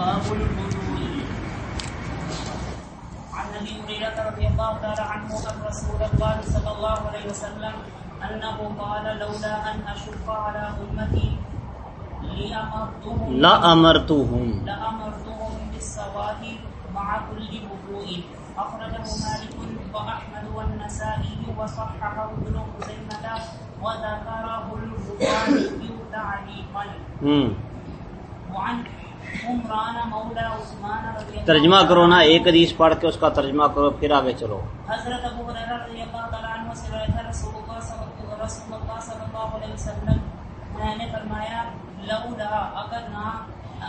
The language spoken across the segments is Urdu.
باب الوضوء عن ابي هريره رضي الله تعالى عنه ان رسول الله صلى الله عليه وسلم انه قال لولا ان اشق على امتي لامرتهم لا امرتهم لامرتهم بالسواك مع كل وضوء اخرجه مالك واحمد والنسائي وصححه ابن خزيمه وذكره البخاري تعليقا. وعن ترجمہ کرو نا ایک حدیث پڑھ کے اس کا ترجمہ کرو پھر آگے چلو۔ حضرت ابو ہریرہ رضی اللہ تعالی عنہ سے روایت ہے رسول اللہ صلی اللہ رسول اللہ صلی اللہ علیہ وسلم نے فرمایا لولا اگر نہ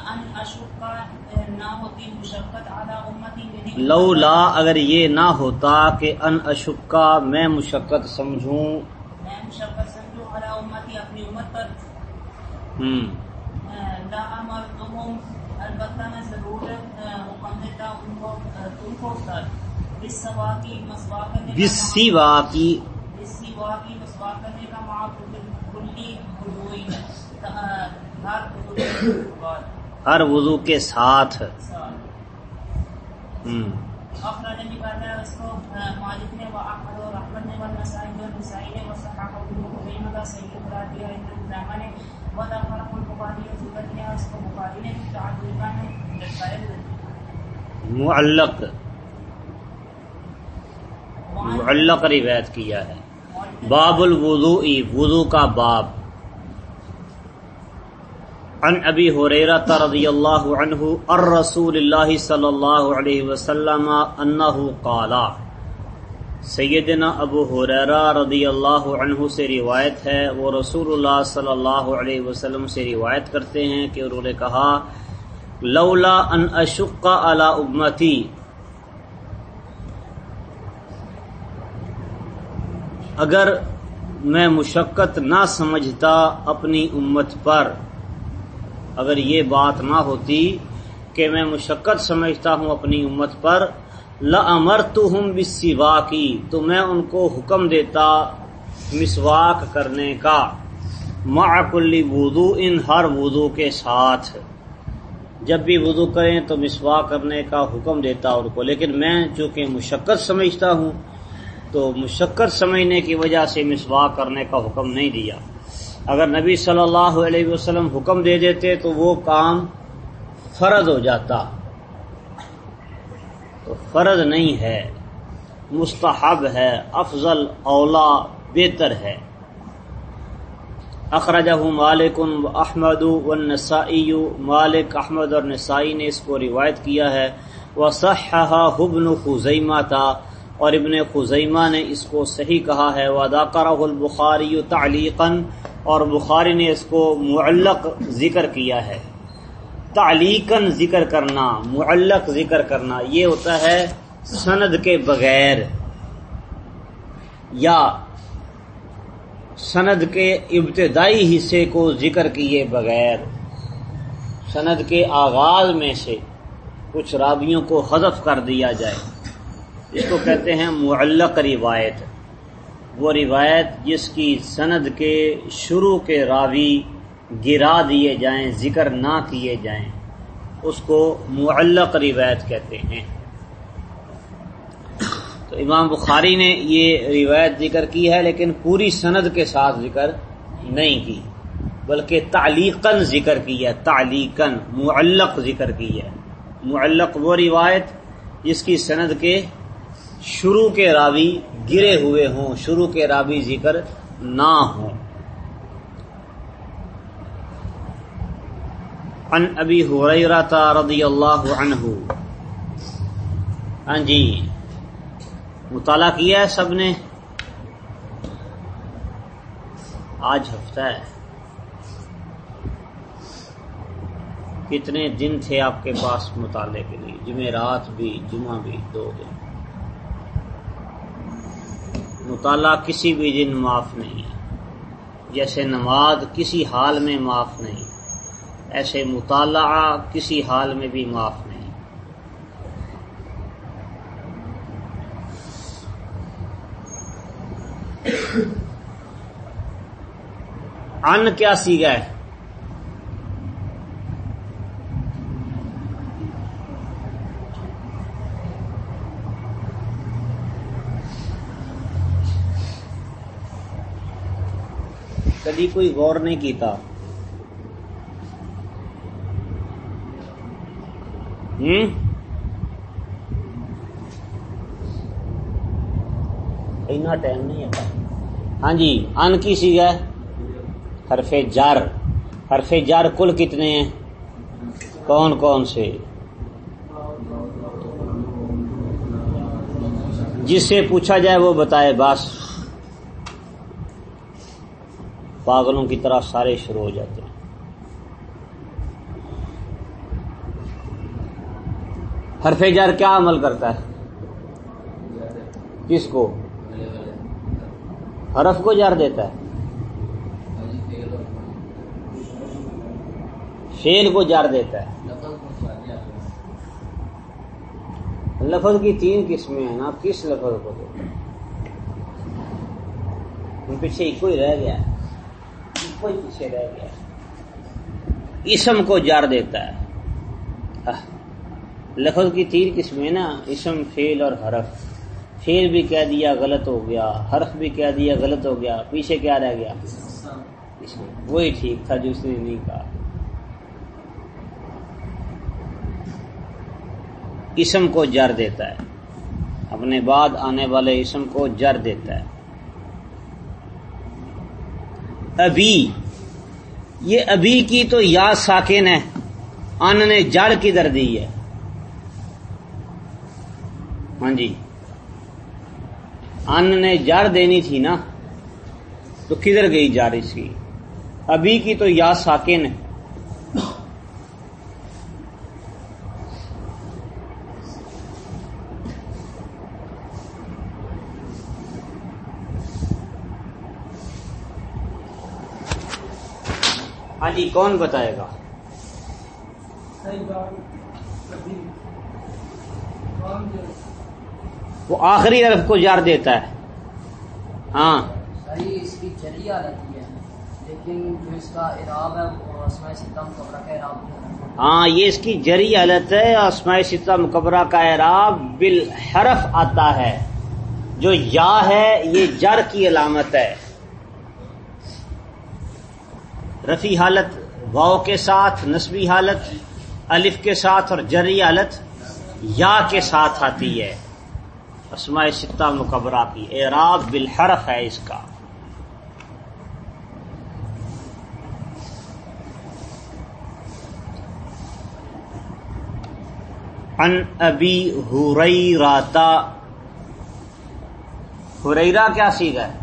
ان نہ ہوتی مشقت علی امتی میری لولا اگر یہ نہ ہوتا کہ ان اشکا میں مشقت سمجھوں۔ میں مشقت سمجھوں امتی اپنی امت پر۔ ہوں لا امرتهم البتہ میں ضرور دیتا ان کو تم کو اس سوا کی مسواک کرنے کا بسیوا کی اس سوا کی مسواک کرنے کا ماں کلی بدوئی ہر وضو کے ساتھ۔ ہوں اخرج اس کو مالک نے و احمد اور احمد نے اور نسائی نے کا دیا ابن خزیمہ نے وذکر البخاری اور ذکر کیا اس کو بخاری نے ہوئے۔ معلق۔ معلق روایت کیا ہے۔ باب الوضو وضو کا باب۔ عن ابی حریرہ رضی اللہ عنہ الرسول اللہ صلی اللہ علیہ وسلم انہ قالا، سیدنا ابو حریرہ رضی اللہ عنہ سے روایت ہے، وہ رسول اللہ صلی اللہ علیہ وسلم سے روایت کرتے ہیں کہ انہوں نے کہا، لولا ان اشق علی امتی، اگر میں مشقت نہ سمجھتا اپنی امت پر اگر یہ بات نہ ہوتی کہ میں مشقت سمجھتا ہوں اپنی امت پر لمر تو ہوں کی تو میں ان کو حکم دیتا مسواک کرنے کا۔ معقلی وضو ان ہر وضو کے ساتھ۔ جب بھی وضو کریں تو مسواک کرنے کا حکم دیتا ان کو۔ لیکن میں چونکہ مشقت سمجھتا ہوں، تو مشقت سمجھنے کی وجہ سے مسواک کرنے کا حکم نہیں دیا۔ اگر نبی صلی اللہ علیہ وسلم حکم دے دیتے تو وہ کام فرض ہو جاتا۔ تو فرض نہیں ہے، مستحب ہے، افضل اولا بہتر ہے۔ اخرجہ مالک احمد والنسائی مالک احمد اور نسائی نے اس کو روایت کیا ہے۔ وہ صححہ ابن خزیمہ تھا اور ابن خزیمہ نے اس کو صحیح کہا ہے۔ واداکرہ البخاری تعلیقاً اور بخاری نے اس کو معلق ذکر کیا ہے۔ تعلیقاً ذکر کرنا، معلق ذکر کرنا، یہ ہوتا ہے سند کے بغیر یا سند کے ابتدائی حصے کو ذکر کیے بغیر۔ سند کے آغاز میں سے کچھ رابیوں کو حذف کر دیا جائے۔ اس کو کہتے ہیں معلق روایت۔ وہ روایت جس کی سند کے شروع کے راوی گرا دیے جائیں، ذکر نہ کیے جائیں، اس کو معلق روایت کہتے ہیں۔ تو امام بخاری نے یہ روایت ذکر کی ہے، لیکن پوری سند کے ساتھ ذکر نہیں کی، بلکہ تعلیقاً ذکر کی ہے، تعلیقاً معلق ذکر کی ہے۔ معلق وہ روایت جس کی سند کے شروع کے راوی گرے ہوئے ہوں، شروع کے راوی ذکر نہ ہوں۔ عن ابی حریرہ رضی اللہ عنہ۔ ہاں جی مطالعہ کیا ہے سب نے؟ آج ہفتہ ہے۔ کتنے دن تھے آپ کے پاس مطالعے کے لیے؟ جمعرات بھی، جمعہ بھی، دو دن۔ مطالعہ کسی بھی دن معاف نہیں جیسے نماز کسی حال میں معاف نہیں، ایسے مطالعہ کسی حال میں بھی معاف نہیں۔ ان کیا سی گئے کدی کوئی غور نہیں کیتا۔ اتنا ٹائم نہیں ہے۔ ہاں جی ان کی سی ہے؟ حرف جر۔ حرف جر کل کتنے ہیں؟ کون کون سے؟ جس سے پوچھا جائے وہ بتائے، بس۔ پاگلوں کی طرح سارے شروع ہو جاتے ہیں۔ حرف جر کیا عمل کرتا ہے؟ کس کو؟ حرف کو جر دیتا ہے۔ فیل کو جر دیتا ہے۔ لفظ کی تین قسمیں ہیں نا، کس لفظ کو دیتے پیچھے ایک ہی رہ گیا۔ ایک ہی پیچھے رہ گیا۔ اسم کو جار دیتا ہے۔ لفظ کی تین قسمیں نا؟ اسم فیل اور حرف۔ فیل بھی کہہ دیا غلط ہو گیا، حرف بھی کہہ دیا غلط ہو گیا۔ پیچھے کیا رہ گیا؟ وہی ٹھیک تھا جو اس نے نہیں کہا۔ اسم کو جر دیتا ہے۔ اپنے بعد آنے والے اسم کو جر دیتا ہے۔ ابھی یہ ابھی کی تو یا ساکن ہے، ان نے جڑ کدھر دی ہے؟ ہاں جی۔ ان نے جڑ دینی تھی نا، تو کدھر گئی جڑ اس کی ابھی کی تو یا ساکن ہے۔ جی کون بتائے گا؟ وہ آخری حرف کو جار دیتا ہے۔ ہاں۔ اس کی جریہ رہتی ہے۔ لیکن جو اس کا اراب ہے وہ اسماء ستم قبرہ کا ہاں یہ اس کی جری حالت ہے۔ اسماء ستہ مقبرہ کا اعراب بالحرف آتا ہے۔ جو یا ہے یہ جر کی علامت ہے۔ رفی حالت، واؤ کے ساتھ نسبی حالت، الف کے ساتھ اور جری حالت یا کے ساتھ آتی ہے۔ اسماء ستہ مقبرہ کی اعراب بالحرف ہے اس کا۔ ان ابی ہریراتا ہریرا کیا سیکھا ہے؟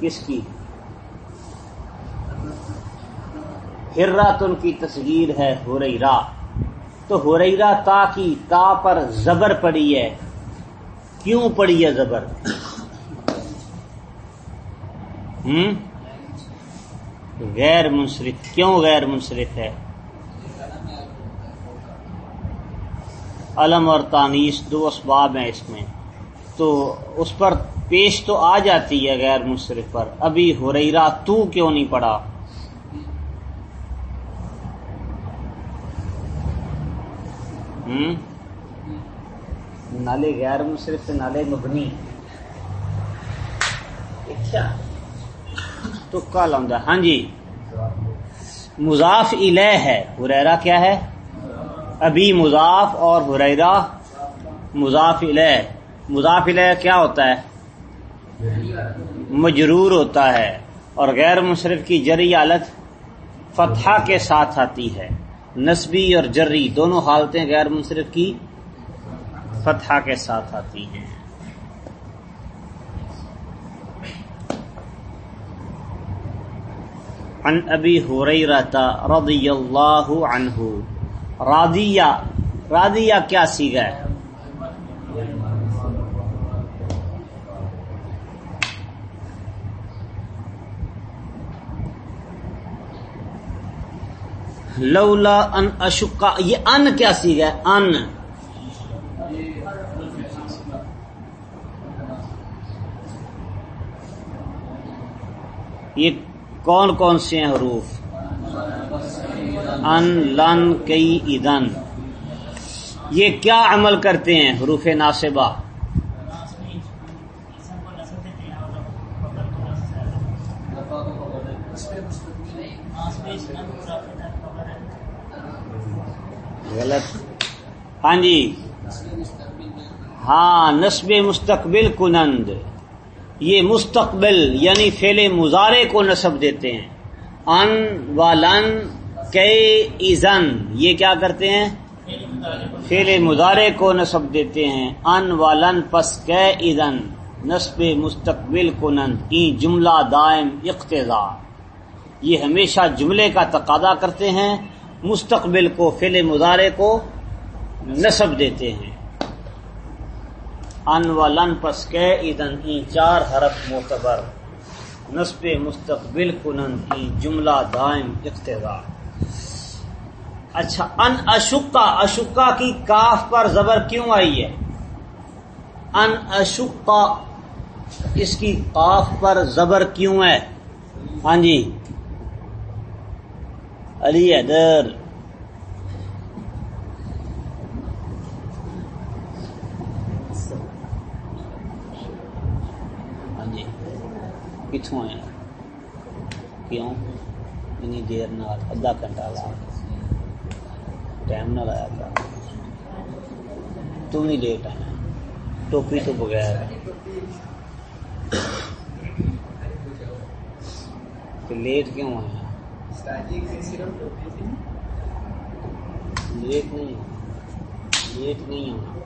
کس کی؟ ہراتن کی تصویر ہے ہریرا تو ہریرا تا کی تا پر زبر پڑی ہے۔ کیوں پڑی ہے زبر؟ ہم؟ غیر منصرف۔ کیوں غیر منصرف ہے؟ علم اور تانیس دو اسباب ہیں اس میں۔ تو اس پر پیش تو آ جاتی ہے غیر منصرف پر۔ ابھی ہریرا تو کیوں نہیں پڑا نالے غیر منصرف سے نالے مبنی۔ اچھا۔ تو کل آؤں ہاں جی۔ مضاف الہ ہے۔ ہریرا کیا ہے؟ ابھی مضاف اور ہریرا مضاف الہ مضاف الہ کیا ہوتا ہے؟ مجرور ہوتا ہے اور غیر مصرف کی جری حالت فتحہ کے ساتھ آتی ہے۔ نسبی اور جری، دونوں حالتیں غیر منصرف کی فتحہ کے ساتھ آتی ہیں۔ عن ابی ہو رہتا رضی اللہ عنہ، رادیہ رادیہ کیا سیگا ہے؟ لولا ان اشکا یہ ان کیا سیگا ہے؟ ان. یہ کون کون سے ہیں حروف؟ ان، لن، کئی، ادن. یہ کیا عمل کرتے ہیں حروف ناصبہ غلط ہاں جی۔ ہاں نصب مستقبل کنند۔ یہ مستقبل یعنی فعل مزارے کو نصب دیتے ہیں۔ ان و لن کے ایزن یہ کیا کرتے ہیں؟ فعل مزارے کو نصب دیتے ہیں۔ ان و لن پس کے ایزن نصب مستقبل کنند۔ ای جملہ دائم اقتضا یہ ہمیشہ جملے کا تقاضا کرتے ہیں۔ مستقبل کو، فعل مزارے کو نصب دیتے ہیں۔ ان و لن پس کے ادن ای چار حرف معتبر۔ نصب مستقبل کنند ای جملہ دائم اقتضا اچھا ان اشکا اشکا کی کاف پر زبر کیوں آئی ہے؟ ان اشکا، اس کی قاف پر زبر کیوں ہے؟ ہاں جی۔ علی حیدر ہاں جی کتوں آیا کیوں اتنی دیر نال ادھا گھنٹہ لا ٹائم نہ لایا تھا تم ہی لیٹ آیا ٹوپی تو بغیر تو لیٹ کیوں آیا لیٹ نہیں لیٹ نہیں ہونا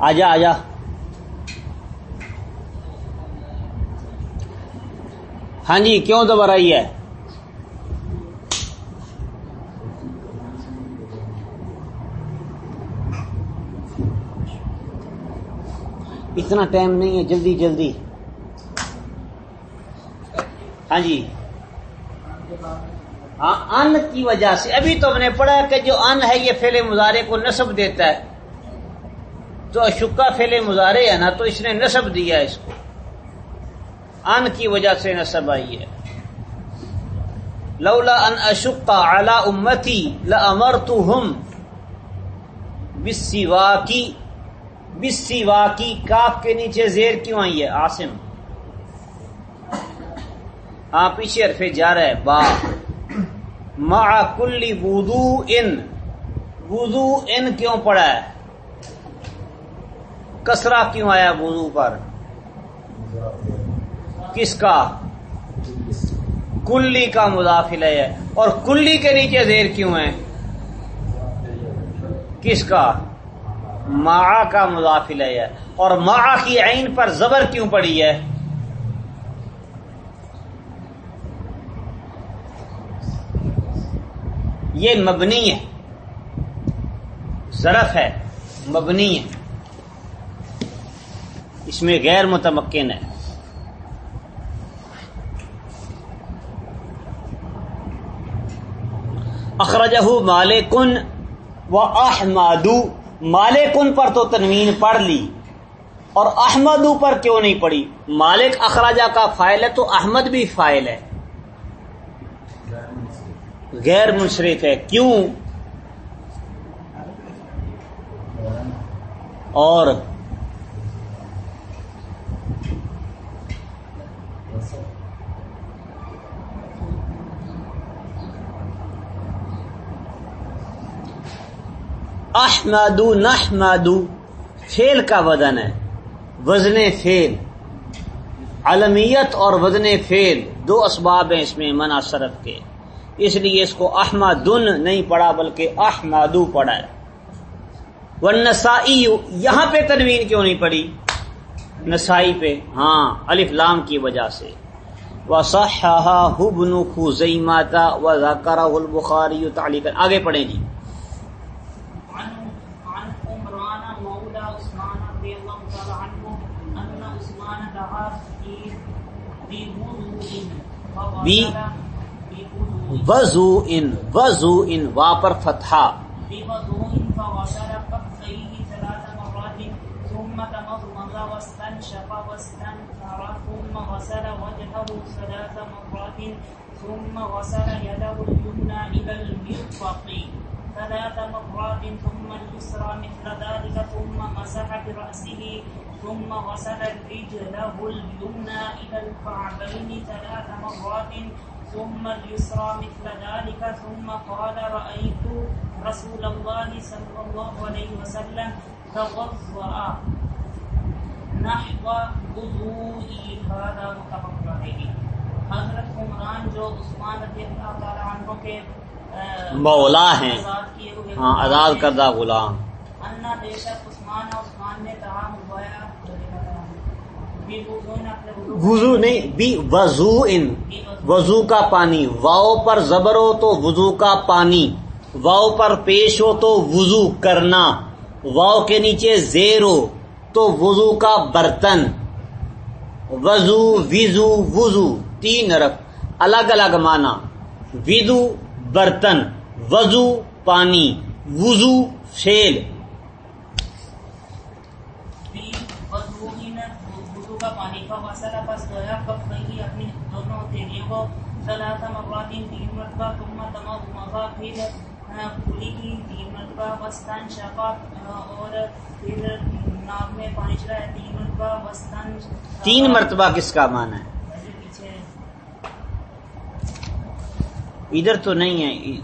آجا آجا ہاں جی کیوں دوبارہ ہے؟ اتنا ٹائم نہیں ہے، جلدی جلدی۔ ہاں جی۔ ہاں ان کی وجہ سے۔ ابھی تو ہم نے پڑھا کہ جو ان ہے، یہ فیل مظاہرے کو نصب دیتا ہے۔ تو اشکا فیل مظاہرے ہے نا، تو اس نے نصب دیا اس کو۔ ان کی وجہ سے نصب آئی ہے۔ لولا ان اشکا اعلی امتی لمر تو ہم بسوا کی بسوا کی کاف کے نیچے زیر کیوں آئی ہے؟ آسم ہاں پیچھے عرفے جا رہا ہے، با۔ مع کلی وضو ان وضو ان کیوں پڑا ہے؟ کسرا کیوں آیا وضو پر؟ کس کا؟ کلی کا مداخل ہے۔ اور کلی کے نیچے زیر کیوں ہے؟ کس کا؟ مع کا مداخل ہے۔ اور مع کی عین پر زبر کیوں پڑی ہے؟ یہ مبنی ہے۔ ظرف ہے، مبنی ہے۔ اس میں غیر متمکن ہے۔ اخرجہ مالکن و احمدو، مالکن پر تو تنوین پڑھ لی، اور احمدو پر کیوں نہیں پڑی مالک اخراجہ کا فائل ہے تو احمد بھی فائل ہے۔ غیر منصرف ہے، کیوں؟ اور احمدو نحمدو فیل کا وزن ہے۔ وزن فیل علمیت اور وزن فیل دو اسباب ہیں اس میں منع صرف کے۔ اس لیے اس کو احمدن نہیں پڑا بلکہ احمدو پڑا ہے۔ وہ نسائی یہاں پہ تنوین کیوں نہیں پڑی نسائی پہ۔ ہاں الف لام کی وجہ سے۔ وہ صحا حبن خزیماتا و ذکر البخاری آگے پڑھیں جی عن عن عمران مولى عثمان رضي الله تعالى عنه أن عثمان دعا في بوضوء بی- بوضوء وضو ان وضو ان وا پر فتحہ۔ واستنشق واستنثر ثم غسل وجهه ثلاث مرات ثم غسل يده اليمنى إلى المرفق ثلاث مرات ثم اليسرى مثل ذلك ثم مسح برأسه ثم غسل رجله اليمنى إلى الكعبين ثلاث مرات ثم اليسرى مثل ذلك ثم قال رأيت رسول الله صلى الله عليه وسلم توضأ نحو وضوئي هذا متفق عليه. حضرت عمران جو عثمان رضی اللہ تعالی عنہ کے مولا ہیں۔ ہاں آزاد کردہ غلام۔ انا بے شک عثمان عثمان نے کہا وضو نہیں بھی وضو ان۔ وضو۔ کا پانی۔ واؤ پر زبر ہو تو وضو کا پانی۔ واؤ پر پیش ہو تو وضو کرنا۔ واؤ کے نیچے زیر ہو تو وضو کا برتن۔ وضو وضو وضو۔ تین رف الگ الگ معنی۔ وضو برتن۔ وضو پانی۔ وضو فیل بھی وضو ہی نے وضو کا پانی کا مسئلہ پس گیا کب نہیں اپنی کو ثلاثہ مرات تین مرتبہ ثم مغا پھر کھلی کی تین مرتبہ وسطن آ، اور پھر ناک میں پانی چڑھایا تین مرتبہ وسطن تین مرتبہ کس کا معنی ہے؟ ادھر تو نہیں ہے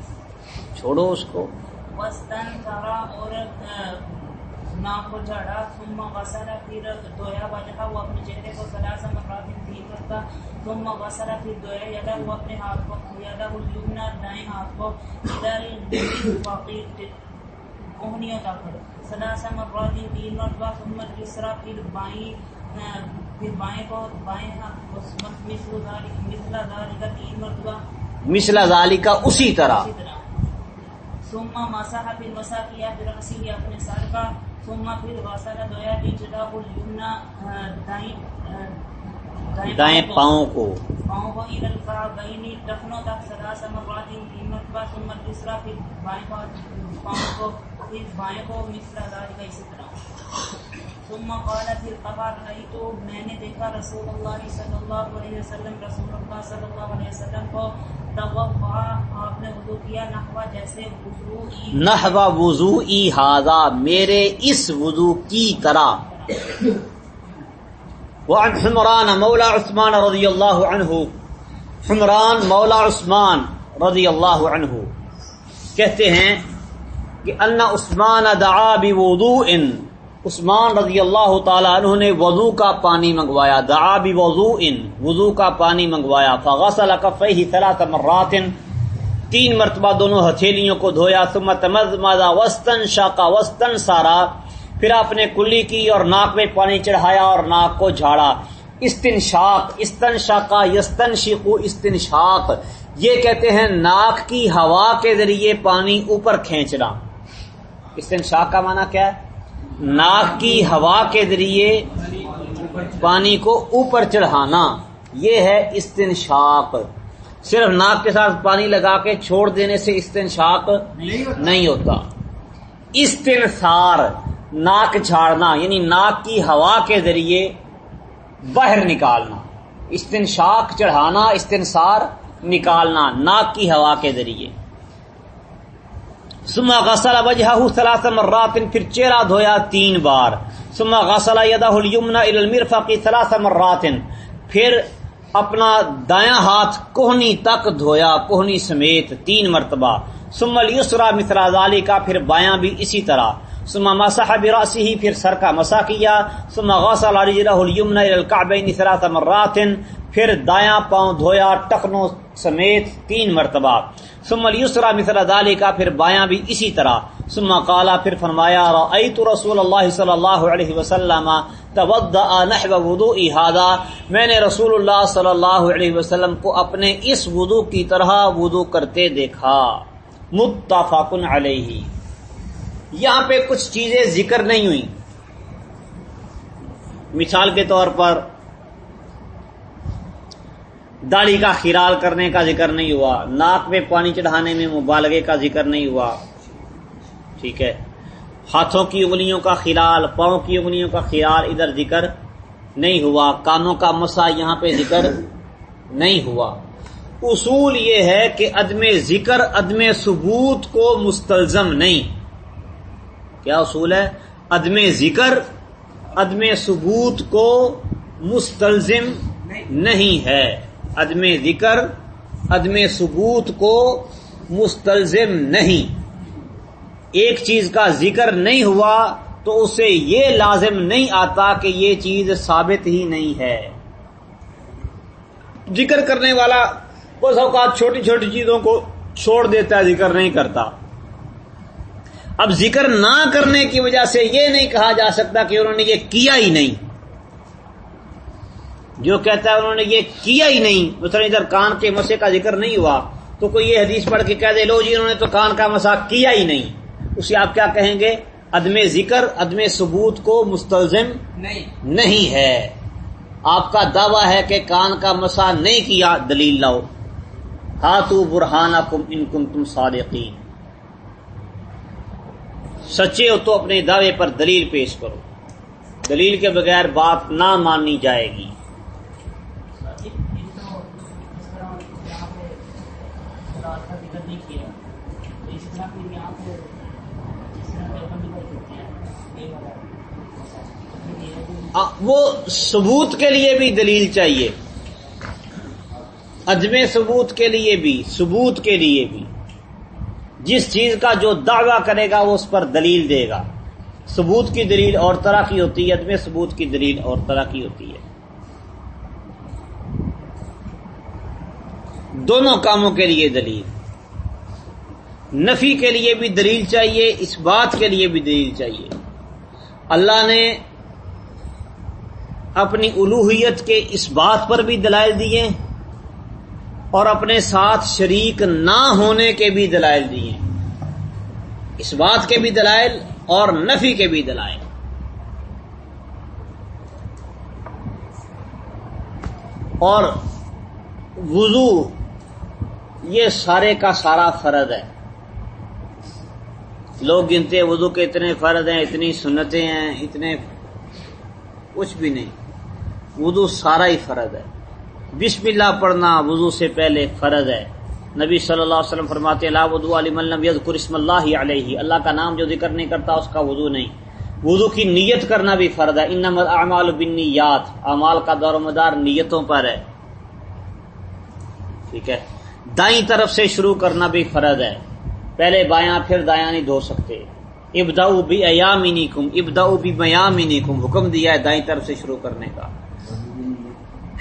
چھوڑو اس کو۔ وسطن کرا اور ناک کو جھاڑا ثم غسل پھر دھویا وجہ وہ اپنے چہرے کو مرات مرتبہ ثم غسل پھر دھویا یدا وہ اپنے ہاتھ کو یدا الیمنا دائیں ہاتھ کو ادھر باقی کوہنیوں تک ثلاثہ مرات تین مرتبہ ثم اليسرى پھر بائیں پھر بائیں کو بائیں ہاتھ کو مثل ذلك مثل ذلك تین مرتبہ۔ مثلا ذالی کا اسی طرح۔ ثم مسح کیا پھر رسی اپنے سر کا۔ ثم پھر غسل دھویا رجلا الیمنا دائیں پاؤں کو پاؤں کو۔ الى الكعبین ٹخنوں تک ثلاث مرات تین مرتبہ ثم دوسرا پھر بائیں پاؤں کو پھر بائیں کو مثل ذلك اسی طرح۔ ثم قال پھر میں نے دیکھا رسول اللہ صلی اللہ علیہ وسلم رسول اللہ صلی اللہ علیہ وسلم کو آپ نے وضو کیا جیسے وضو وضو ای ہاضا میرے اس وضو کی طرح۔ وعن حمران مولا عثمان رضی اللہ عنہ۔ حمران مولا عثمان رضی اللہ عنہ۔ کہتے ہیں کہ ان عثمان دعا بوضوء۔ عثمان رضی اللہ تعالی عنہ نے وضو کا پانی منگوایا، دعا بوضوء وضو کا پانی منگوایا۔ فغسل کفیہ ثلاث مرات، تین مرتبہ دونوں ہتھیلیوں کو دھویا۔ ثم تمزمزا وسطن شاقا وسطن سارا پھر آپ نے کلی کی اور ناک میں پانی چڑھایا اور ناک کو جھاڑا۔ استنشاق استن شاقا یستن استنشاق۔ یہ کہتے ہیں ناک کی ہوا کے ذریعے پانی اوپر کھینچنا۔ استنشاق کا معنی کیا ہے؟ ناک کی ہوا کے ذریعے پانی کو اوپر چڑھانا، یہ ہے استنشاق۔ صرف ناک کے ساتھ پانی لگا کے چھوڑ دینے سے استنشاق نہیں ہوتا۔ استنثار، ناک جھاڑنا یعنی ناک کی ہوا کے ذریعے باہر نکالنا۔ استنشاق چڑھانا، استنثار نکالنا، ناک کی ہوا کے ذریعے۔ سما غسل وجہ ثلاث مرات، پھر چہرہ دھویا تین بار۔ سما غسل یدہ الیمنا الی المرفق ثلاث مرات۔ پھر اپنا دایاں ہاتھ کوہنی تک دھویا، کوہنی سمیت تین مرتبہ۔ ثم الیسرا مثل ذالک پھر بایاں بھی اسی طرح۔ ثم مسح براسه پھر سر کا مسح کیا۔ ثم غسل رجله اليمنى الى الكعبين ثلاث مرات۔ پھر دایاں پاؤں دھویا، ٹخنوں سمیت تین مرتبہ۔ ثم اليسرى مثل ذلك، پھر بایاں بھی اسی طرح۔ ثم قال، پھر فرمایا، رأيت رسول اللہ صلی اللہ علیہ وسلم توضأ نحو وضوء هذا۔ میں نے رسول اللہ صلی اللہ علیہ وسلم کو اپنے اس وضو کی طرح وضو کرتے دیکھا۔ متفق علیہ۔ یہاں پہ کچھ چیزیں ذکر نہیں ہوئی مثال کے طور پر داڑھی کا خیرال کرنے کا ذکر نہیں ہوا۔ ناک میں پانی چڑھانے میں مبالغے کا ذکر نہیں ہوا۔ ٹھیک ہے۔ ہاتھوں کی انگلیوں کا خیال پاؤں کی انگلیوں کا خیال ادھر ذکر نہیں ہوا۔ کانوں کا مسا یہاں پہ ذکر نہیں ہوا۔ اصول یہ ہے کہ عدم ذکر، عدم ثبوت کو مستلزم نہیں۔ کیا اصول ہے؟ عدم ذکر، عدم ثبوت کو مستلزم نہیں ہے۔ عدم ذکر، عدم ثبوت کو مستلزم نہیں۔ ایک چیز کا ذکر نہیں ہوا تو اسے یہ لازم نہیں آتا کہ یہ چیز ثابت ہی نہیں ہے۔ ذکر کرنے والا بس اوقات چھوٹی چھوٹی چیزوں کو چھوڑ دیتا ہے، ذکر نہیں کرتا۔ اب ذکر نہ کرنے کی وجہ سے یہ نہیں کہا جا سکتا کہ انہوں نے یہ کیا ہی نہیں۔ جو کہتا ہے انہوں نے یہ کیا ہی نہیں مثلا ادھر کان کے مسے کا ذکر نہیں ہوا تو کوئی یہ حدیث پڑھ کے کہہ دے لو جی انہوں نے تو کان کا مسا کیا ہی نہیں۔ اسے آپ کیا کہیں گے؟ عدم ذکر عدم ثبوت کو مستلزم نہیں۔ نہیں ہے۔ آپ کا دعویٰ ہے کہ کان کا مسا نہیں کیا دلیل لاؤ۔ ہاتھو برہانہ کم ان کم تم صادقین۔ سچے ہو تو اپنے دعوے پر دلیل پیش کرو۔ دلیل کے بغیر بات نہ مانی جائے گی۔ وہ ثبوت کے لیے بھی دلیل چاہیے۔ عدم ثبوت کے لیے بھی، ثبوت کے لیے بھی۔ جس چیز کا جو دعویٰ کرے گا، وہ اس پر دلیل دے گا۔ ثبوت کی دلیل اور طرح کی ہوتی ہے، عدم ثبوت کی دلیل اور طرح کی ہوتی ہے۔ دونوں کاموں کے لیے دلیل۔ نفی کے لیے بھی دلیل چاہیے اس بات کے لیے بھی دلیل چاہیے۔ اللہ نے اپنی الوحیت کے اس بات پر بھی دلائل دیے اور اپنے ساتھ شریک نہ ہونے کے بھی دلائل دیے اس بات کے بھی دلائل اور نفی کے بھی دلائل اور وضو یہ سارے کا سارا فرد ہے لوگ گنتے وضو کے اتنے فرد ہیں، اتنی سنتیں ہیں، اتنے کچھ بھی نہیں۔ وضو سارا ہی فرض ہے۔ بسم اللہ پڑھنا وضو سے پہلے فرض ہے۔ نبی صلی اللہ علیہ وسلم فرماتے اللہ وضو علی ملم یز قرسم اللہ علیہ۔ اللہ کا نام جو ذکر نہیں کرتا اس کا وضو نہیں۔ وضو کی نیت کرنا بھی فرض ہے۔ ان اعمال بنیات اعمال کا دور و مدار نیتوں پر ہے۔ ٹھیک ہے۔ دائیں طرف سے شروع کرنا بھی فرض ہے۔ پہلے بایاں، پھر دایاں نہیں دھو سکتے۔ ابدا بھی ایامینی کم ابدا بھی میامینی کم حکم دیا ہے دائیں طرف سے شروع کرنے کا۔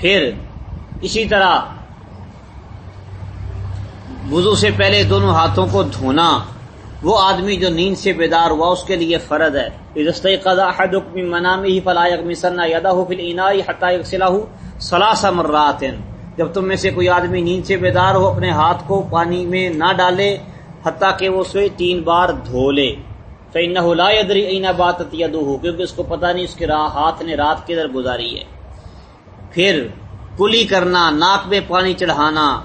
پھر اسی طرح وضو سے پہلے دونوں ہاتھوں کو دھونا، وہ آدمی جو نیند سے بیدار ہوا، اس کے لیے فرد ہے۔ منامی سلاسا مرات۔ جب تم میں سے کوئی آدمی نیند سے بیدار ہو، اپنے ہاتھ کو پانی میں نہ ڈالے، حتیٰ کہ وہ اسے تین بار دھو لے۔ تو لا یدری اینا بات ہو کیونکہ اس کو پتہ نہیں اس کے ہاتھ نے رات کدھر گزاری ہے۔ پھر کلی کرنا، ناک میں پانی چڑھانا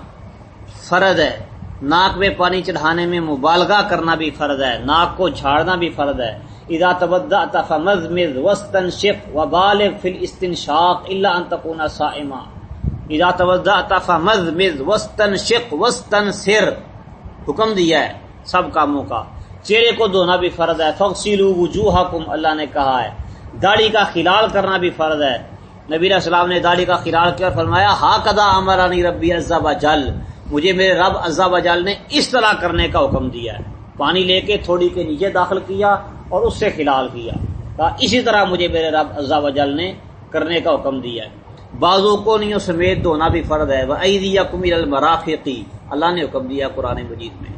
فرد ہے۔ ناک میں پانی چڑھانے میں مبالغہ کرنا بھی فرد ہے۔ ناک کو جھاڑنا بھی فرد ہے۔ ادا تبدا فمز مز وسطن شف و بال فل استن شاق اللہ انتقنا سائما ادا تبدا فمز مز وسطن شف وسطن سر حکم دیا ہے سب کاموں کا۔ چہرے کو دھونا بھی فرد ہے۔ فخصیلو وجوہ اللہ نے کہا ہے۔ داڑھی کا خلال کرنا بھی فرد ہے۔ نبی السلام نے داڑھی کا خلال کیا اور فرمایا، ہا کدا امرانی ربی ازب جل۔ مجھے میرے رب ازب جل نے اس طرح کرنے کا حکم دیا ہے۔ پانی لے کے تھوڑی کے نیچے داخل کیا اور اس سے خلال کیا۔ کہا، اسی طرح مجھے میرے رب ازب جل نے کرنے کا حکم دیا ہے۔ بازو کو نیوں سمیت دھونا بھی فرد ہے۔ وہ عیدیا کمیر المرافقی اللہ نے حکم دیا قرآن مجید میں۔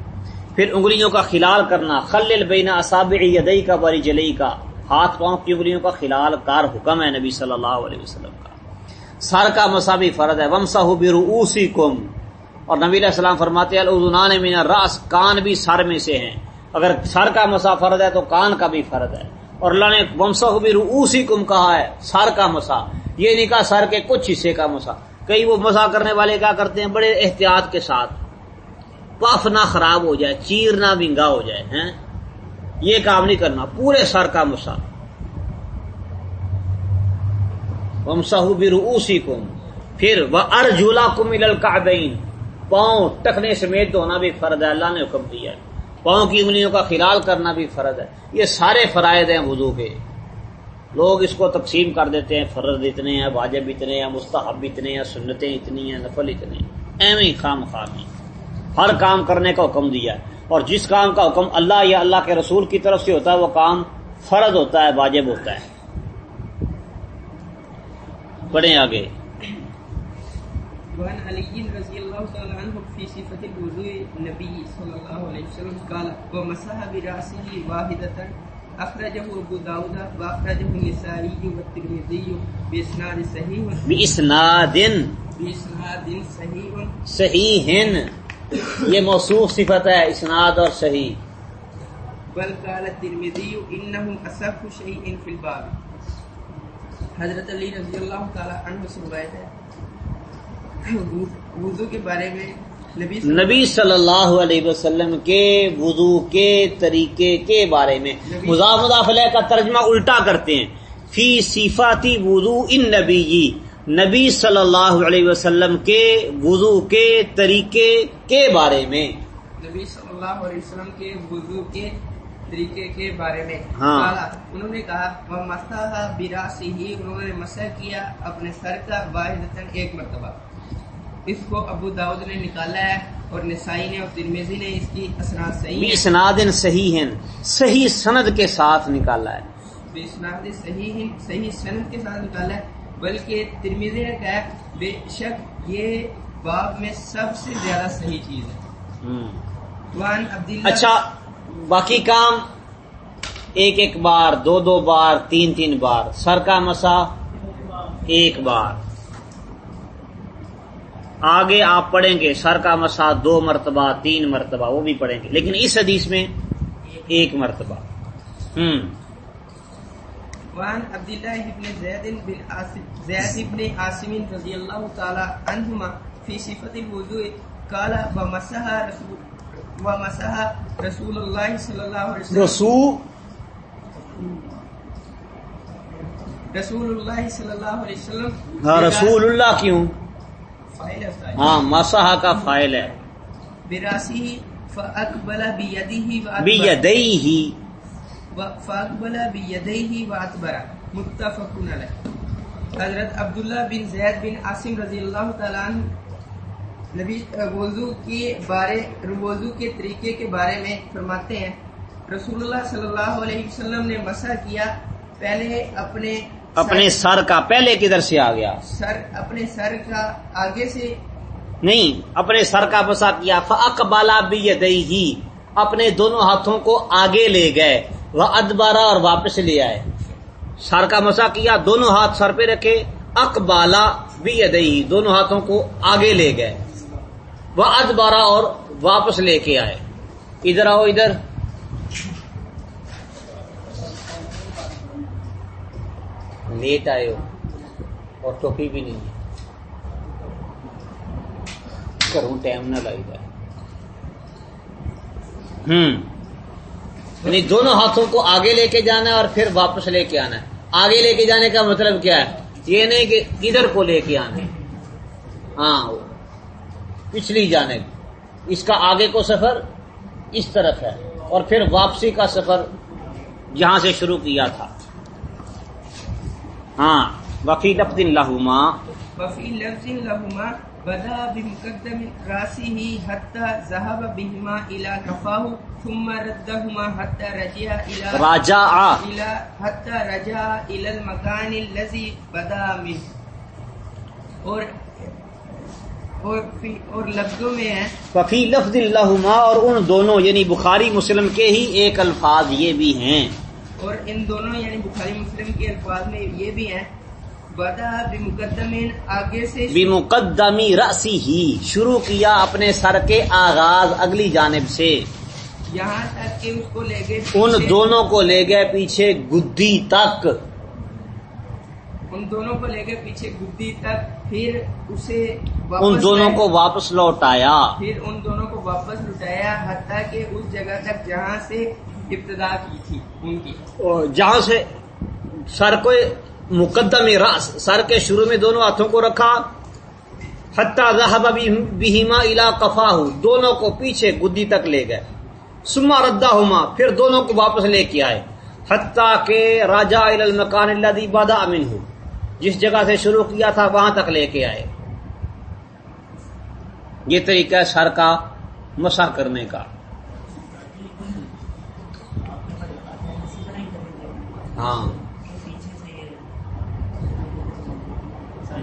پھر انگلیوں کا خلال کرنا خل بین اصاب یدئی کا بری جلئی کا ہاتھ پاؤں کی انگلیوں کا خلال کار حکم ہے نبی صلی اللہ علیہ وسلم کا۔ سر کا مساوی فرد ہے ومسا بروسی کم اور نبی علیہ السلام فرماتے الدنان مینا راس کان بھی سر میں سے ہیں۔ اگر سر کا مسا فرد ہے تو کان کا بھی فرد ہے۔ اور اللہ نے ومسا روسی کم کہا ہے، سر کا مسا۔ یہ نہیں کہا سر کے کچھ حصے کا مسا۔ کئی وہ مسا کرنے والے کیا کرتے ہیں، بڑے احتیاط کے ساتھ۔ پف نہ خراب ہو جائے، چیر نہ بنگا ہو جائے، ہیں؟ یہ کام نہیں کرنا، پورے سر کا مسا۔ اسی کو پھر وہ ارجولا کو مل پاؤں ٹکنے سمیت دھونا بھی فرد ہے، اللہ نے حکم دیا ہے۔ پاؤں کی انگلیوں کا خلال کرنا بھی فرد ہے۔ یہ سارے فرائد ہیں وضو کے۔ لوگ اس کو تقسیم کر دیتے ہیں فرد اتنے ہیں، واجب اتنے ہیں، مستحب اتنے ہیں، سنتیں اتنی ہیں، نفل اتنے ہیں۔ ایم ہی خام خام ہی ہر کام کرنے کا حکم دیا ہے۔ اور جس کام کا حکم اللہ یا اللہ کے رسول کی طرف سے ہوتا ہے وہ کام فرض ہوتا ہے واجب ہوتا ہے۔ پڑھیں آگے۔ وعن علي رضي الله تعالى عنه في صفة الوضوء النبي صلى الله عليه وسلم قال ومسح برأسه واحدة أخرجه أبو داود وأخرجه النسائي والترمذي بإسناد صحيح. باسناد بإسناد صحيح. صحیح یہ موصوف صفت ہے اسناد اور صحیح۔ بل قال الترمذي إنه أصح شيء في الباب۔ حضرت علی رضی اللہ تعالی عنہ سے روایت ہے۔ وضو کے بارے میں نبی صلی نبی صلی اللہ علیہ وسلم کے وضو کے طریقے کے بارے میں۔ مضاف مضاف علیہ کا ترجمہ الٹا کرتے ہیں۔ فی صفاتی وضو ان نبی جی نبی صلی اللہ علیہ وسلم کے وضو کے طریقے کے بارے میں نبی صلی اللہ علیہ وسلم کے وضو کے طریقے کے بارے میں ہاں۔ انہوں نے کہا وہ مسا براسی ہی انہوں نے مسح کیا اپنے سر کا واحد ایک مرتبہ۔ اس کو ابو داود نے نکالا ہے اور نسائی نے اور ترمیزی نے اس کی اسناد صحیح اسناد صحیح صحیح سند کے ساتھ نکالا ہے۔ صحیح صحیح سند کے ساتھ نکالا ہے۔ بلکہ ترمیزی نے کہا بے شک یہ باب میں سب سے زیادہ صحیح چیز ہے۔ اچھا باقی کام ایک ایک بار دو دو بار تین تین بار۔ سر کا مسا ایک بار۔ آگے آپ پڑھیں گے سر کا مسا دو مرتبہ تین مرتبہ وہ بھی پڑھیں گے۔ لیکن اس حدیث میں ایک مرتبہ۔ ہوں۔ وعن عبد الله بن زيد بن عاصم زيد بن عاصم رضي الله تعالى عنهما في صفة الوضوء قال ومسح رسول ومسح رسول الله صلى الله عليه وسلم. رسو رسول الله صلى الله عليه وسلم ہاں رسول اللہ کیوں. ہاں مسح کا فائل ہے۔ براسه فأقبل بيده ہی فاقبل بیدیہ واتبر متفق علیہ. حضرت عبداللہ بن زید بن عاصم رضی اللہ تعالیٰ عنہ نبی وضو کے بارے وضو کے طریقے کے بارے میں فرماتے ہیں۔ رسول اللہ صلی اللہ علیہ وسلم نے مسح کیا پہلے اپنے اپنے سر کا پہلے کدھر سے آ گیا؟ سر اپنے سر کا آگے سے۔ نہیں اپنے سر کا مسا کیا فق بالا اپنے دونوں ہاتھوں کو آگے لے گئے۔ وہ ادبارہ اور واپس لے آئے۔ سر کا مسا کیا، دونوں ہاتھ سر پہ رکھے۔ اک بالا بھی ہی دونوں ہاتھوں کو آگے لے گئے۔ وہ ادبارہ اور واپس لے کے آئے۔ ادھر آؤ، ادھر۔ لیٹ آئے ہو۔ اور ٹوپی بھی نہیں۔ کروں، ٹائم نہ لائی جائے۔ ہوں۔ یعنی دونوں ہاتھوں کو آگے لے کے جانا ہے اور پھر واپس لے کے آنا ہے۔ آگے لے کے جانے کا مطلب کیا ہے؟ یہ نہیں کہ ادھر کو لے کے آنا ہے۔ ہاں پچھلی جانب۔ اس کا آگے کو سفر اس طرف ہے۔ اور پھر واپسی کا سفر جہاں سے شروع کیا تھا۔ ہاں وفی لفظ لہما۔ وفی لفظ لہما، بدا بمقدم راسه حتى ذهب بهما الى كفاه ثم ردهما حتى رجع الى راجا الى حتى رجع الى المكان الذي بدا منه. اور اور فی اور لفظوں میں ہے وفی لفظ اور ان دونوں یعنی بخاری مسلم کے ہی ایک الفاظ یہ بھی ہیں۔ اور ان دونوں یعنی بخاری مسلم کے الفاظ میں یہ بھی ہیں۔ بدا بمقدم آگے سے بمقدمی رسی ہی شروع کیا اپنے سر کے آغاز اگلی جانب سے۔ یہاں تک کہ اس کو لے گئے ان دونوں کو لے گئے پیچھے گدی تک۔ ان دونوں کو لے گئے پیچھے گدی تک پھر اسے ان واپس دونوں کو واپس لوٹایا۔ پھر ان دونوں کو واپس لٹایا حتیٰ کہ اس جگہ تک جہاں سے ابتدا کی تھی ان کی۔ جہاں سے سر کو مقدم راس سر کے شروع میں دونوں ہاتھوں کو رکھا۔ حتیٰ ذہب بہما الا کفا دونوں کو پیچھے گدی تک لے گئے۔ سما ردا ہوما پھر دونوں کو واپس لے کے آئے۔ حتیٰ کہ راجا المکان اللہ بادا امین ہو جس جگہ سے شروع کیا تھا وہاں تک لے کے آئے۔ یہ طریقہ ہے سر کا مسح کرنے کا۔ ہاں۔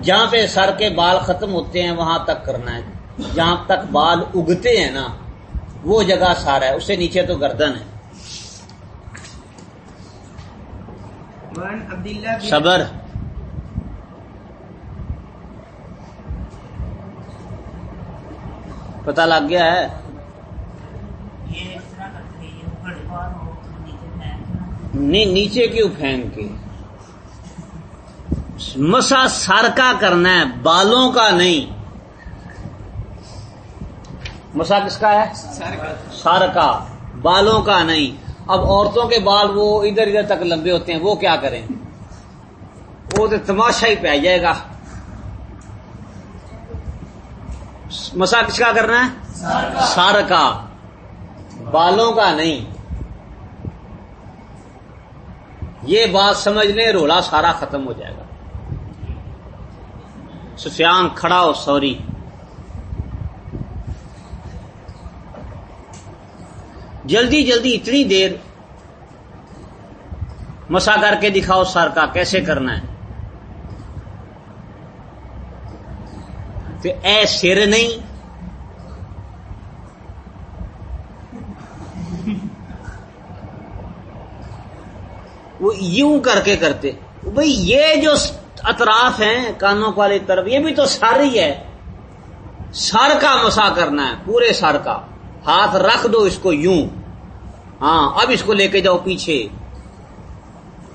جہاں پہ سر کے بال ختم ہوتے ہیں، وہاں تک کرنا ہے۔ جہاں تک بال اگتے ہیں نا وہ جگہ سر ہے اس سے نیچے تو گردن ہے۔ صبر۔ پتہ لگ گیا ہے؟ نیچے کیوں پھینک کے مسا سر کا کرنا ہے بالوں کا نہیں۔ مسا کس کا ہے؟ سر کا بالوں کا نہیں۔ اب عورتوں کے بال وہ ادھر ادھر تک لمبے ہوتے ہیں وہ کیا کریں؟ وہ تو تماشا ہی پہ جائے گا۔ مسا کس کا کرنا ہے؟ سر کا بالوں کا نہیں۔ یہ بات سمجھ لیں رولا سارا ختم ہو جائے گا۔ سفیان کھڑا ہو سوری۔ جلدی جلدی اتنی دیر مسا کر کے دکھاؤ سر کا کیسے کرنا ہے۔ تو اے سر نہیں۔ وہ یوں کر کے کرتے۔ بھئی یہ جو اطراف ہیں کانوں والی طرف یہ بھی تو سر ہی ہے۔ سر کا مسا کرنا ہے، پورے سر کا۔ ہاتھ رکھ دو اس کو یوں۔ ہاں اب اس کو لے کے جاؤ پیچھے۔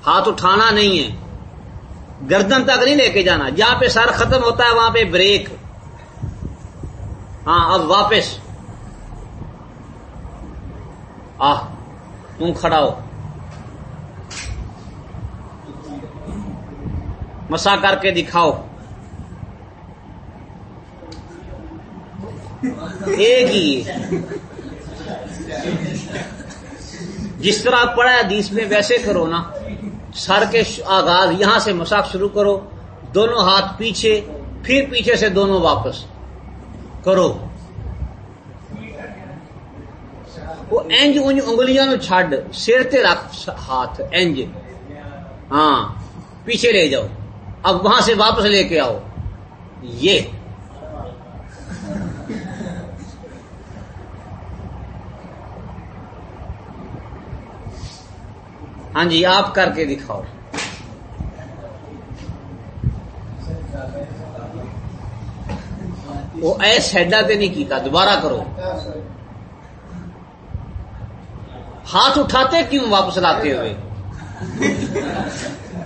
ہاتھ اٹھانا نہیں ہے۔ گردن تک نہیں لے کے جانا۔ جہاں پہ سر ختم ہوتا ہے، وہاں پہ بریک۔ ہاں اب واپس۔ آ تم کھڑا ہو۔ مسا کر کے دکھاؤ۔ ایک ہی۔ جس طرح پڑھا حدیث میں، ویسے کرو نا۔ سر کے آغاز یہاں سے مساق شروع کرو، دونوں ہاتھ پیچھے، پھر پیچھے سے دونوں واپس۔ کرو۔ وہ اینج انج انگلیاں نو چھڈ، سر تے رکھ ہاتھ، اینج۔ ہاں پیچھے لے جاؤ۔ اب وہاں سے واپس لے کے آؤ۔ یہ۔ ہاں جی آپ کر کے دکھاؤ۔ وہ اے سیڈا تے نہیں کیتا، دوبارہ کرو۔ ہاتھ اٹھاتے کیوں واپس لاتے ہوئے؟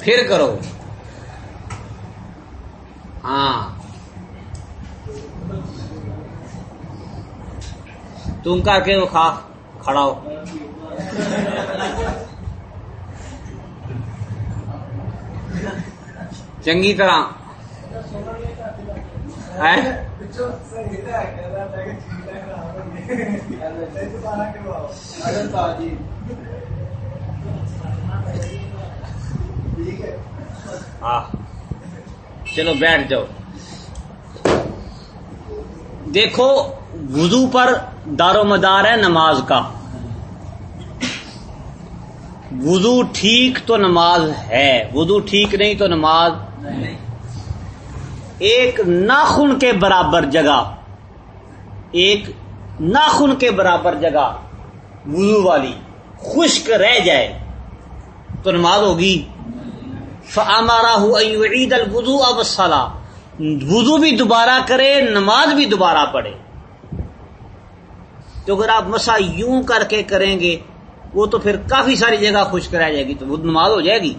پھر کرو۔ ہاں۔ تم کر کے وہ کھا کھڑا ہو چنگی طرح۔ چلو بیٹھ جاؤ۔ دیکھو وضو پر دار و مدار ہے نماز کا۔ وضو ٹھیک تو نماز ہے، وضو ٹھیک نہیں تو نماز ایک ناخن کے برابر جگہ، ایک ناخن کے برابر جگہ وضو والی خشک رہ جائے تو نماز ہوگی۔ ہمارا عید الوضو اب وضو بھی دوبارہ کرے، نماز بھی دوبارہ پڑھے۔ تو اگر آپ مسا یوں کر کے کریں گے وہ تو پھر کافی ساری جگہ خشک رہ جائے گی تو وہ نماز ہو جائے گی۔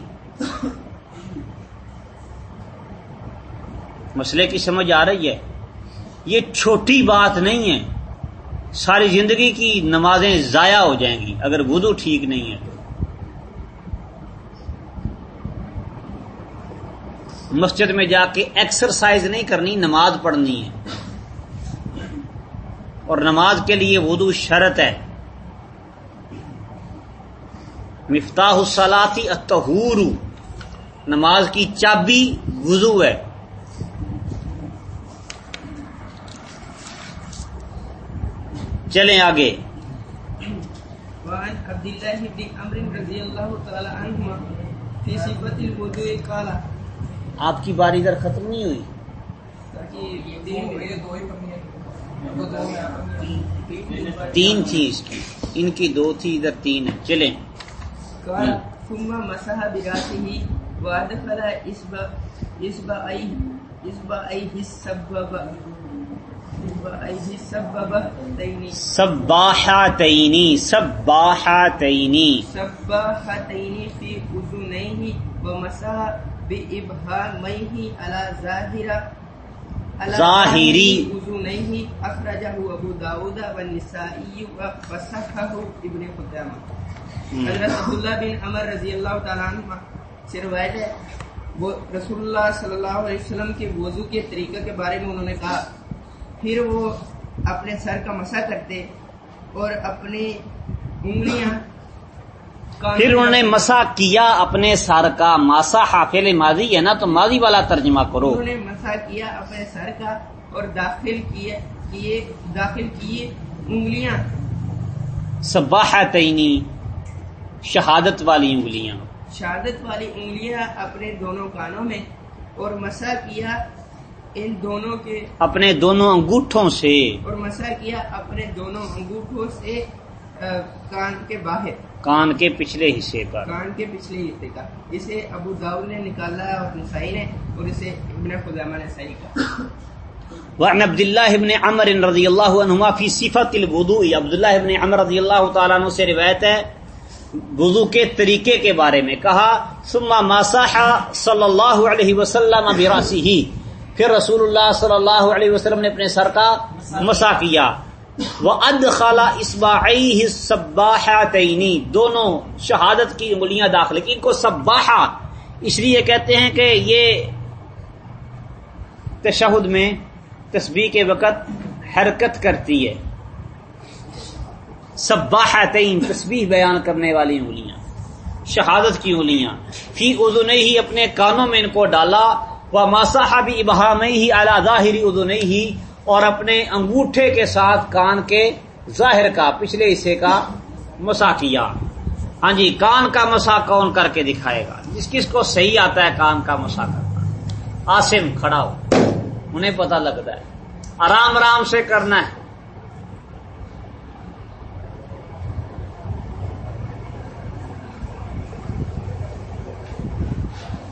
مسئلے کی سمجھ آ رہی ہے۔ یہ چھوٹی بات نہیں ہے۔ ساری زندگی کی نمازیں ضائع ہو جائیں گی۔ اگر وضو ٹھیک نہیں ہے تو۔ مسجد میں جا کے ایکسرسائز نہیں کرنی، نماز پڑھنی ہے۔ اور نماز کے لیے وضو شرط ہے۔ مفتاح الصلاتی الطہور. نماز کی چابی وضو ہے۔ چلیں آگے۔ وعن عبد الله بن عمرو رضي الله تعالى عنهما في صفة الوضوء قال۔ آپ کی باری ادھر ختم نہیں ہوئی؟ تین تھی اس کی۔ ان کی دو تھی ادھر تین ہے۔ چلیں۔ قال ثم مسح براسه وادخل اصبع اصبعيه السبب سباحتینی سباحتینی سباحتين في اذنيه ومسح بابهاميه على ظاهر على ظاهري. اذنيه اخرجه ابو داود والنسائي وصححه ابن خزامه حضرت عبداللہ بن عمر رضی اللہ تعالیٰ عنہ سے روایت ہے وہ رسول اللہ صلی اللہ علیہ وسلم کے وضو کے طریقہ کے بارے میں انہوں نے کہا۔ پھر وہ اپنے سر کا مسا کرتے اور اپنی انگلیاں پھر انہوں نے مسا کیا اپنے سر کا۔ ماسا حافل ماضی ہے نا تو ماضی والا ترجمہ کرو۔ انہوں نے مسا کیا اپنے سر کا اور داخل کیے کیے داخل کیے انگلیاں۔ سباحتینی شہادت والی انگلیاں۔ شہادت والی انگلیاں اپنے دونوں کانوں میں اور مسا کیا ان دونوں کے اپنے دونوں انگوٹھوں سے۔ اور مسا کیا اپنے دونوں انگوٹھوں سے کان کے باہر۔ کان کے پچھلے حصے پر۔ کان کے پچھلے حصے کا۔ اسے ابو داؤد نے نکالا اور نسائی نے اور اسے ابن خزامہ نے صحیح کہا۔ وعن عبد الله بن عمر رضی اللہ عنہما فی صفت الوضوء۔ عبداللہ ابن عمر رضی اللہ تعالیٰ عنہ سے روایت ہے وضو کے طریقے کے بارے میں کہا، ثم مسح صلی اللہ علیہ وسلم براسه پھر رسول اللہ صلی اللہ علیہ وسلم نے اپنے سر کا مسا کیا۔ وہ وادخل اصبعیہ السباحتین دونوں شہادت کی انگلیاں داخل کی، ان کو سباحہ، اس لیے کہتے ہیں کہ یہ تشہد میں تسبیح کے وقت حرکت کرتی ہے۔ سباحتین، تسبیح بیان کرنے والی انگلیاں، شہادت کی انگلیاں، فی اذن ہی اپنے کانوں میں ان کو ڈالا و ماسا بھی ابہام ہی اعلی ظاہری اذن ہی، اور اپنے انگوٹھے کے ساتھ کان کے ظاہر کا، پچھلے حصے کا مسا کیا۔ ہاں جی کان کا مسا کون کر کے دکھائے گا؟ جس کس کو صحیح آتا ہے کان کا مسا کرنا۔ آسم کھڑا ہو۔ انہیں پتہ لگتا ہے۔ آرام آرام سے کرنا ہے۔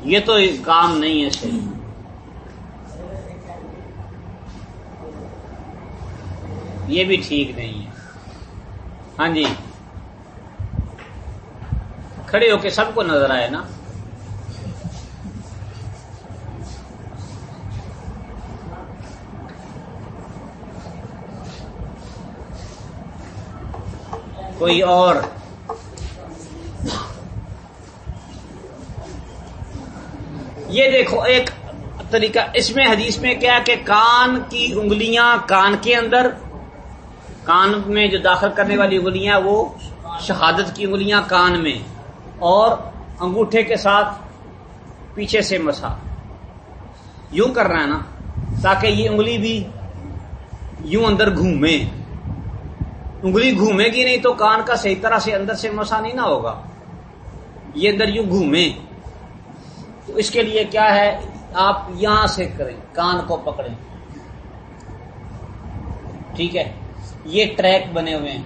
یہ تو کام نہیں ہے صحیح یہ بھی ٹھیک نہیں ہے۔ ہاں جی۔ کھڑے ہو کے سب کو نظر آئے نا۔ کوئی اور؟ یہ دیکھو، ایک طریقہ، اس میں، حدیث میں کیا کہ کان کی انگلیاں کان کے اندر، کان میں جو داخل کرنے والی انگلیاں، وہ شہادت کی انگلیاں کان میں، اور انگوٹھے کے ساتھ پیچھے سے مسا۔ یوں کرنا ہے نا، تاکہ یہ انگلی بھی یوں اندر گھومے۔ انگلی گھومے گی نہیں تو کان کا صحیح طرح سے اندر سے مسا نہیں نہ ہوگا۔ یہ اندر یوں گھومے۔ تو اس کے لیے کیا ہے؟ آپ یہاں سے کریں، کان کو پکڑیں۔ ٹھیک ہے؟ یہ ٹریک بنے ہوئے ہیں۔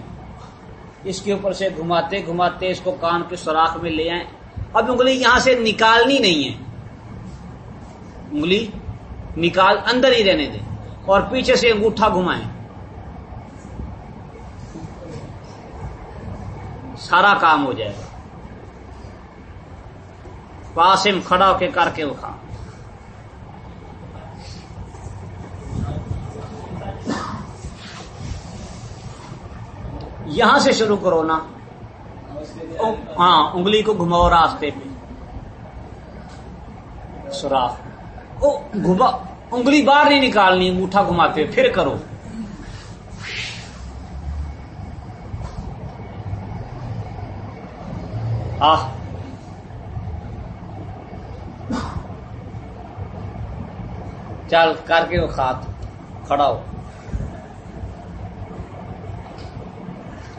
اس کے اوپر سے گھماتے گھماتے اس کو کان کے سوراخ میں لے آئیں۔ اب انگلی یہاں سے نکالنی نہیں ہے۔ انگلی نکال اندر ہی رہنے دیں اور پیچھے سے انگوٹھا گھمائیں۔ سارا کام ہو جائے گا۔ قاسم کھڑا ہو کے کر کے اٹھا۔ یہاں سے شروع کرو نا۔ ہاں انگلی کو گھماؤ راستے پہ۔ سوراخ او، گھما۔ انگلی باہر نہیں نکالنی، انگوٹھا گھماتے، پھر کرو۔ آہ۔ چل کر کے وہ کھات کھڑا ہو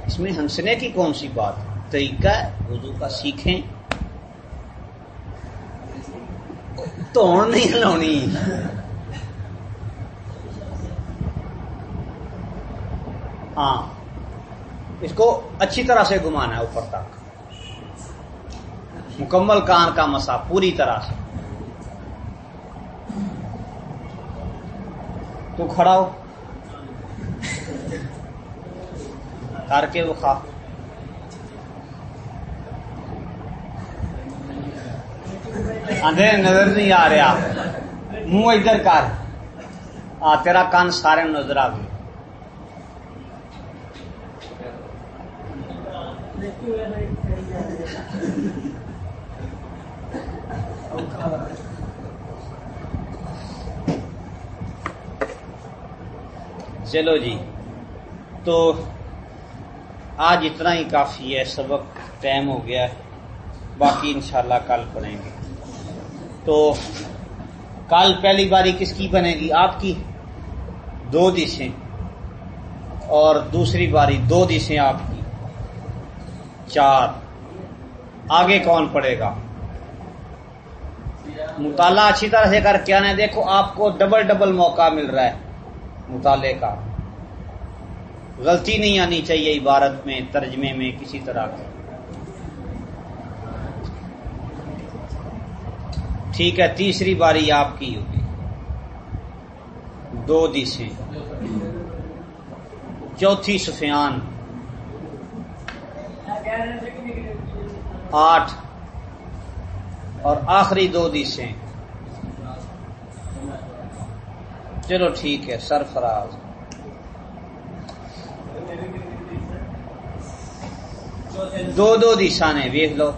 اس میں ہنسنے کی کون سی بات؟ طریقہ وضو کا سیکھیں۔ توڑ نہیں ہلونی ہاں اس کو اچھی طرح سے گھمانا ہے اوپر تک۔ مکمل کان کا مسا پوری طرح سے۔ کھڑا ہو۔ کر کے وہ کھا اندھیرے نظر نہیں آ رہا۔ منہ ادھر کر۔ آ، تیرا کان سارے نظر آ گئے۔ چلو جی۔ تو آج اتنا ہی کافی ہے، سبق ٹائم ہو گیا ہے۔ باقی انشاءاللہ کل پڑھیں گے۔ تو کل پہلی باری کس کی بنے گی؟ آپ کی۔ دو دیشیں اور دوسری باری دو دیشیں آپ کی۔ چار۔ آگے کون پڑے گا؟ مطالعہ اچھی طرح سے کر کے آنا دیکھو، آپ کو ڈبل ڈبل موقع مل رہا ہے۔ مطالعے کا۔ غلطی نہیں آنی چاہیے عبارت میں، ترجمے میں، کسی طرح کی۔ ٹھیک ہے، تیسری باری آپ کی ہوگی۔ دو دیسیں چوتھی سفیان۔ آٹھ۔ اور آخری دو دیسیں چلو ٹھیک ہے سرفراز۔ دو دو دشا ویک لو۔